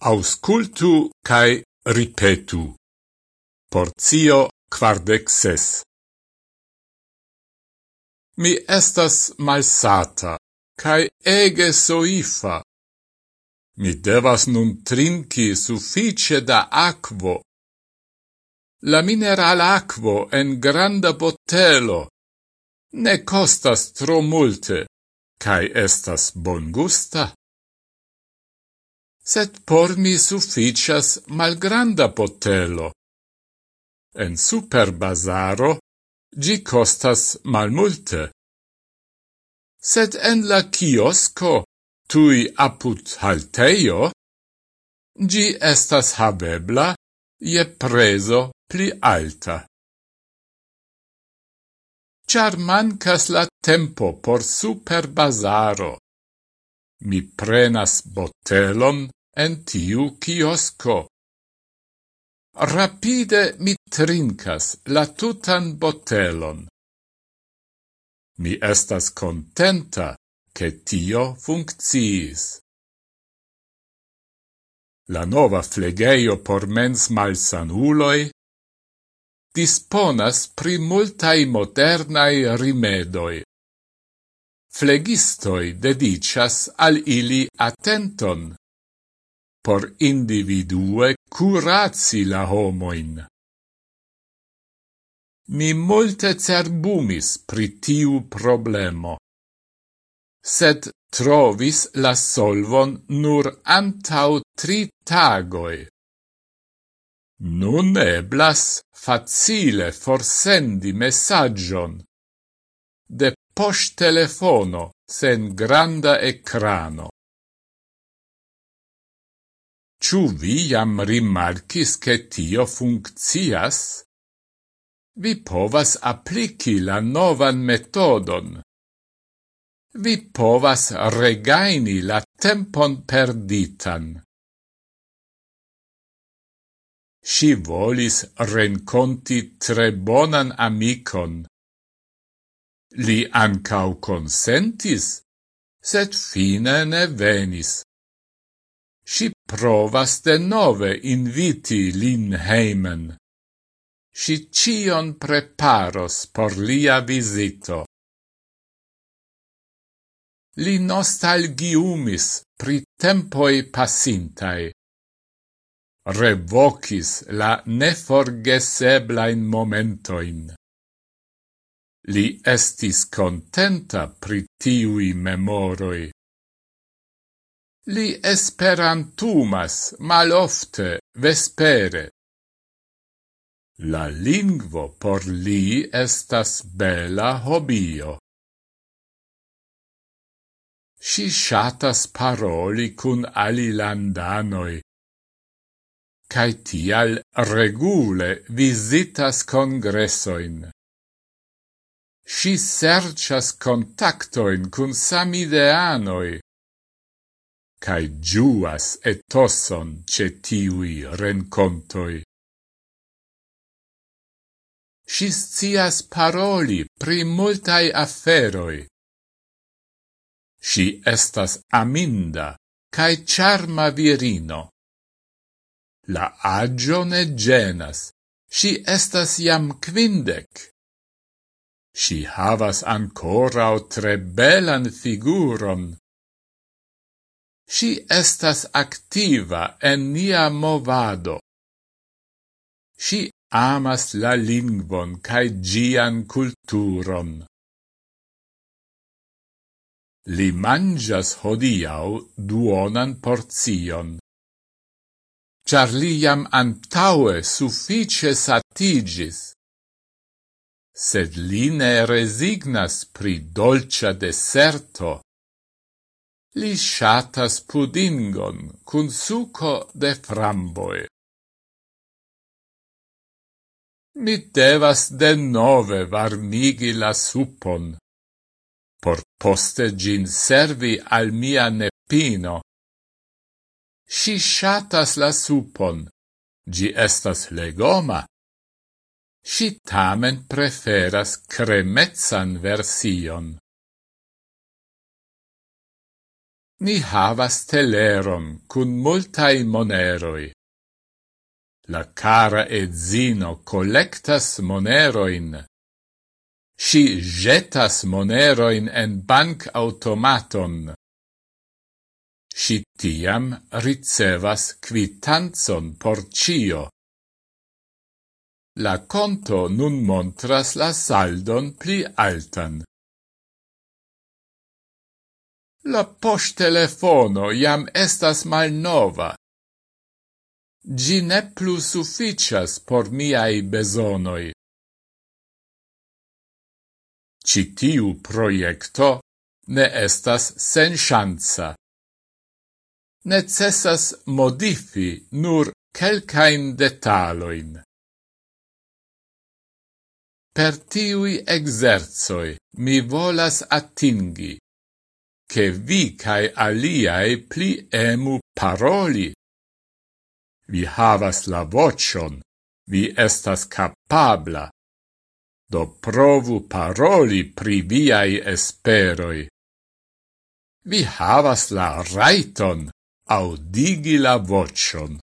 auscultu cae ripetu. Porzio quardec ses. Mi estas malsata, cae ege soifa. Mi devas nun trinki suffice da aquo. La mineral aquo en granda botelo ne costas tro multe, cae estas bongusta set por mi sufficias malgranda potelo. En superbazaro gi costas malmulte. Sed en la kiosco, tui apud halteio, gi estas habebla je preso pli alta. Char mancas la tempo por superbazaro. Mi prenas botelon en tiu kiosko. Rapide mi trincas la tutan botelon. Mi estas contenta che tio funcciis. La nova flegeio por mens malsanuloi disponas pri multai modernai rimedoi flegistoi dedicas al ili attenton, por individue curazi la homoin. Mi multe cerbumis pri tiu problemo, sed trovis la solvon nur antau tri tagoi. Nun eblas facile forsendi messagion, de post telefono sen granda ecrano. Ciu vi jam rimarcis che tio funccias? Vi povas applici la novan metodon. Vi povas regaini la tempon perditan. Si volis renconti tre bonan amicon, Li ancau consentis, sed fine ne venis. Si provas de nove inviti lin heimen. Si cion preparos por lia visito. Li nostalgiumis pri tempoi passintai. Revocis la neforgeseblain momentoin. Li estis contenta pri tiui memoroi. Li esperantumas malofte vespere. La lingvo por li estas bela hobio. Si shatas paroli cun alilandanoi, cae tial regule visitas congressoin. Si sercias contactoin cun samideanoi, cae giuas etoson ce tiui rencontoi. Si scias paroli pri multae afferoi. Si estas aminda cae charma virino. La agio ne genas, si estas iam quindec. Si havas ancorau tre belan figuron. Si estas activa en nia movado. Si amas la lingvon cae gian culturon. Li mangias hodiau duonan porzion. Char li antaue suffice satigis sed li ne resignas pri dolcia deserto. Li shatas pudingon cun suco de framboi. Mi devas de nove varmigi la supon, por poste gin servi al mia nepino. Si shatas la supon, gi estas legoma, si tamen preferas cremezzan version. Ni havas teleron cun multai moneroi. La cara edzino collectas moneroin. Si jetas moneroin en bank automaton. Si tiam ricevas quitanzon por cio. La conto nun montras la saldon pli altan. La posttelefono jam estas malnova. Gi ne plu sufficias por miai besonoi. Ci tiu proiecto ne estas sen chanza. Necessas modifi nur quelcain detaloin per tiui exerzoi mi volas attingi, che vi cae aliae pli emu paroli. Vi havas la vocion, vi estas capabla, do provu paroli pri viai esperoi. Vi havas la raiton audigi la vocion.